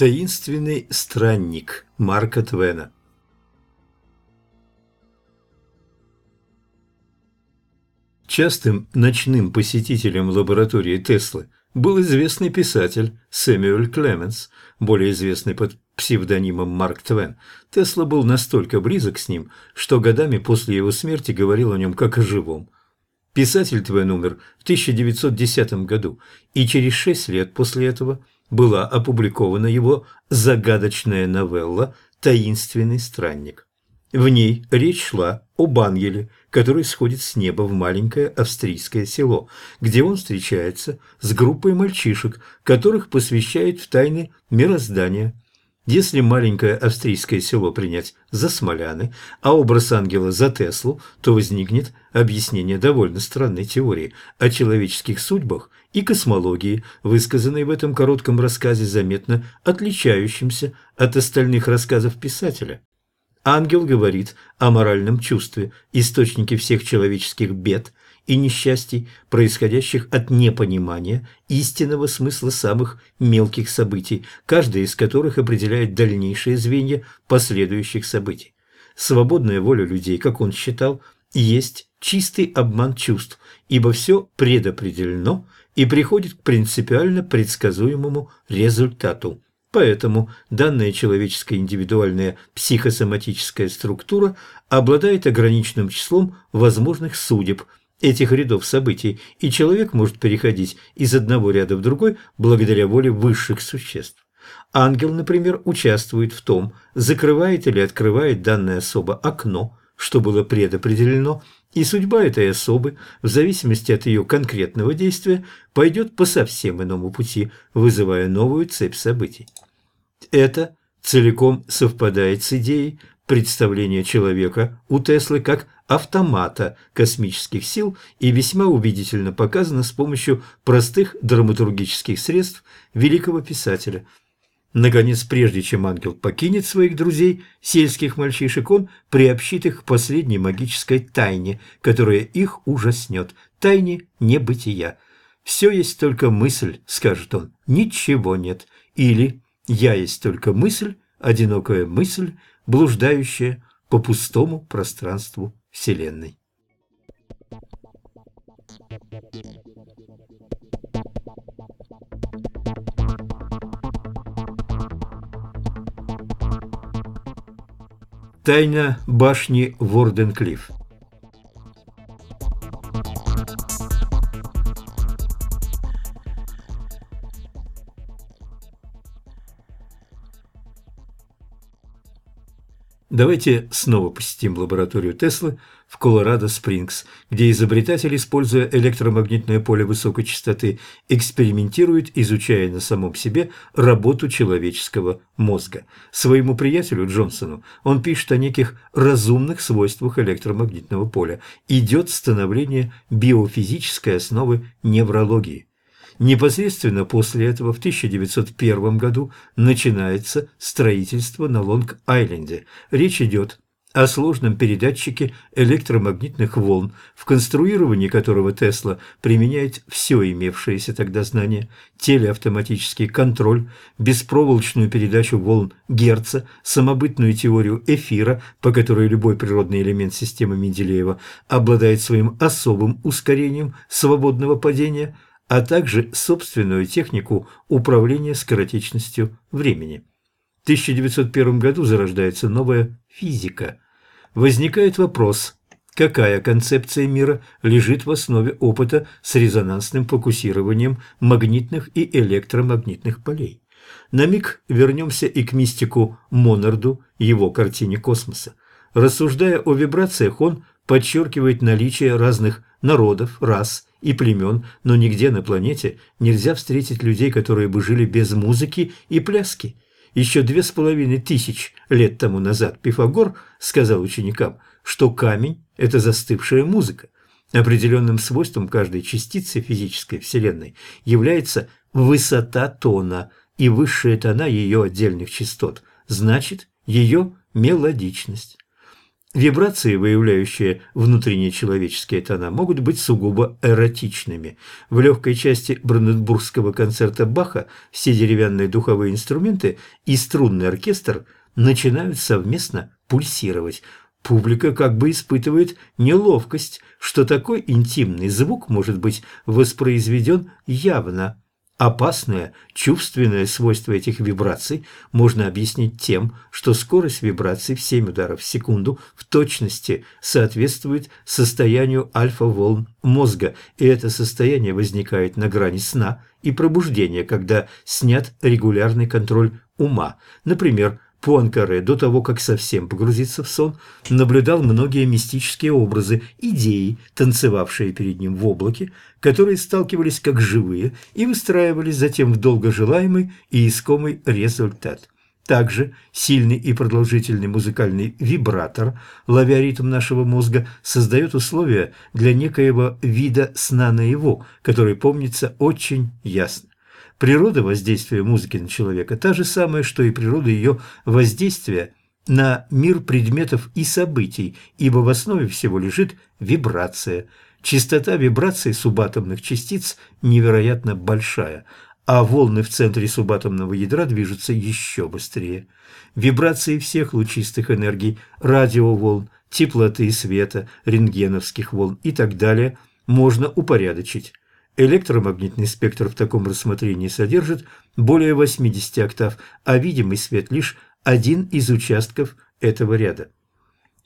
Таинственный странник Марка Твена Частым ночным посетителем лаборатории Теслы был известный писатель Сэмюэль Клеменс, более известный под псевдонимом Марк Твен. Тесла был настолько близок с ним, что годами после его смерти говорил о нем как о живом. Писатель Твен умер в 1910 году, и через шесть лет после этого была опубликована его загадочная новелла «Таинственный странник». В ней речь шла об ангеле, который сходит с неба в маленькое австрийское село, где он встречается с группой мальчишек, которых посвящает в тайны мироздания. Если маленькое австрийское село принять за Смоляны, а образ ангела за Теслу, то возникнет объяснение довольно странной теории о человеческих судьбах и космологии, высказанной в этом коротком рассказе, заметно отличающемся от остальных рассказов писателя. Ангел говорит о моральном чувстве, источнике всех человеческих бед и несчастий, происходящих от непонимания истинного смысла самых мелких событий, каждая из которых определяет дальнейшие звенья последующих событий. Свободная воля людей, как он считал, есть чистый обман чувств, ибо все предопределено и приходит к принципиально предсказуемому результату. Поэтому данная человеческая индивидуальная психосоматическая структура обладает ограниченным числом возможных судеб этих рядов событий, и человек может переходить из одного ряда в другой благодаря воле высших существ. Ангел, например, участвует в том, закрывает или открывает данное особо окно, что было предопределено, и судьба этой особы, в зависимости от ее конкретного действия, пойдет по совсем иному пути, вызывая новую цепь событий. Это целиком совпадает с идеей представления человека у Теслы как автомата космических сил и весьма убедительно показано с помощью простых драматургических средств великого писателя – Наконец, прежде чем ангел покинет своих друзей, сельских мальчишек, он приобщит их к последней магической тайне, которая их ужаснет, тайне небытия. «Все есть только мысль», — скажет он, — «ничего нет». Или «Я есть только мысль, одинокая мысль, блуждающая по пустому пространству Вселенной». Тайна башни Ворденклифф Давайте снова посетим лабораторию Теслы в Колорадо-Спрингс, где изобретатель, используя электромагнитное поле высокой частоты, экспериментирует, изучая на самом себе работу человеческого мозга. Своему приятелю Джонсону он пишет о неких разумных свойствах электромагнитного поля. Идет становление биофизической основы неврологии. Непосредственно после этого в 1901 году начинается строительство на Лонг-Айленде. Речь идет о сложном передатчике электромагнитных волн, в конструировании которого Тесла применяет все имевшееся тогда знание, телеавтоматический контроль, беспроволочную передачу волн Герца, самобытную теорию эфира, по которой любой природный элемент системы Менделеева обладает своим особым ускорением свободного падения – а также собственную технику управления скоротечностью времени. В 1901 году зарождается новая физика. Возникает вопрос, какая концепция мира лежит в основе опыта с резонансным фокусированием магнитных и электромагнитных полей. На миг вернемся и к мистику Монарду, его картине космоса. Рассуждая о вибрациях, он подчеркивает наличие разных народов, рас и племен, но нигде на планете нельзя встретить людей, которые бы жили без музыки и пляски. Еще две с половиной тысяч лет тому назад Пифагор сказал ученикам, что камень – это застывшая музыка. Определенным свойством каждой частицы физической Вселенной является высота тона и высшая тона ее отдельных частот, значит, ее мелодичность. Вибрации, выявляющие внутренние человеческие тона, могут быть сугубо эротичными. В легкой части Бранденбургского концерта Баха все деревянные духовые инструменты и струнный оркестр начинают совместно пульсировать. Публика как бы испытывает неловкость, что такой интимный звук может быть воспроизведен явно. Опасное чувственное свойство этих вибраций можно объяснить тем, что скорость вибраций в 7 ударов в секунду в точности соответствует состоянию альфа-волн мозга, и это состояние возникает на грани сна и пробуждения, когда снят регулярный контроль ума. Например, Пуанкаре до того, как совсем погрузиться в сон, наблюдал многие мистические образы, идеи, танцевавшие перед ним в облаке, которые сталкивались как живые и выстраивались затем в долгожелаемый и искомый результат. Также сильный и продолжительный музыкальный вибратор, ловя ритм нашего мозга, создает условия для некоего вида сна наяву, который помнится очень ясно. Природа воздействия музыки на человека та же самая, что и природа ее воздействия на мир предметов и событий, ибо в основе всего лежит вибрация. Частота вибраций субатомных частиц невероятно большая, а волны в центре субатомного ядра движутся еще быстрее. Вибрации всех лучистых энергий, радиоволн, теплоты света, рентгеновских волн и так далее можно упорядочить. Электромагнитный спектр в таком рассмотрении содержит более 80 октав, а видимый свет лишь один из участков этого ряда.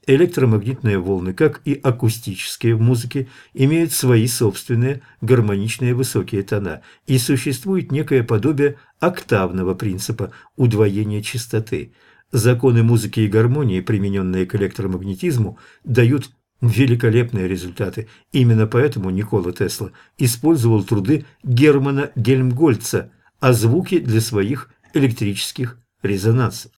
Электромагнитные волны, как и акустические в музыке, имеют свои собственные гармоничные высокие тона, и существует некое подобие октавного принципа удвоения частоты. Законы музыки и гармонии, примененные к электромагнетизму, дают великолепные результаты. Именно поэтому Никола Тесла использовал труды Германа Гельмгольца о звуке для своих электрических резонансов.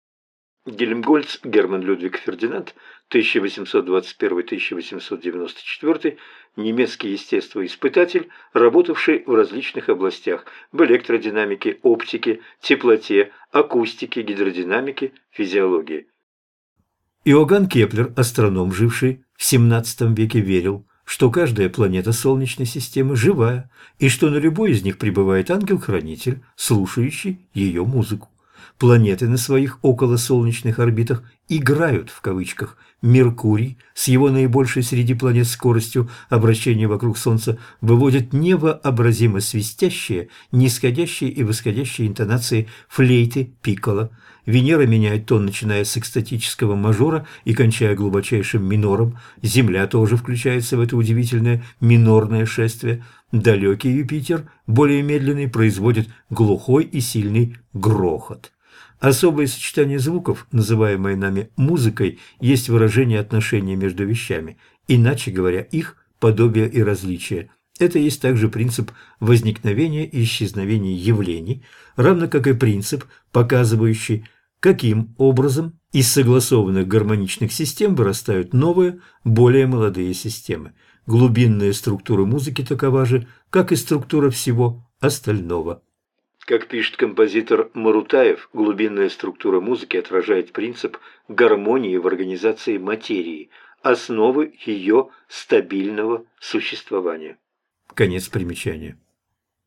Гельмгольц Герман Людвиг Фердинанд 1821-1894, немецкий естествоиспытатель, работавший в различных областях – в электродинамике, оптике, теплоте, акустике, гидродинамике, физиологии. Иоганн Кеплер, астроном, живший в XVII веке, верил, что каждая планета Солнечной системы живая, и что на любой из них пребывает ангел-хранитель, слушающий ее музыку. Планеты на своих околосолнечных орбитах «играют» в кавычках. Меркурий с его наибольшей среди планет скоростью обращения вокруг Солнца выводит невообразимо свистящие, нисходящие и восходящие интонации флейты пикколо. Венера меняет тон, начиная с экстатического мажора и кончая глубочайшим минором. Земля тоже включается в это удивительное минорное шествие. Далекий Юпитер, более медленный, производит глухой и сильный грохот. Особое сочетание звуков, называемое нами музыкой, есть выражение отношения между вещами, иначе говоря, их подобие и различие. Это есть также принцип возникновения и исчезновения явлений, равно как и принцип, показывающий, каким образом из согласованных гармоничных систем вырастают новые, более молодые системы. Глубинная структура музыки такова же, как и структура всего остального. Как пишет композитор Марутаев, глубинная структура музыки отражает принцип гармонии в организации материи, основы ее стабильного существования. Конец примечания.